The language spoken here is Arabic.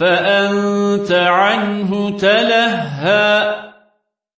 فأنت عنه تلهى.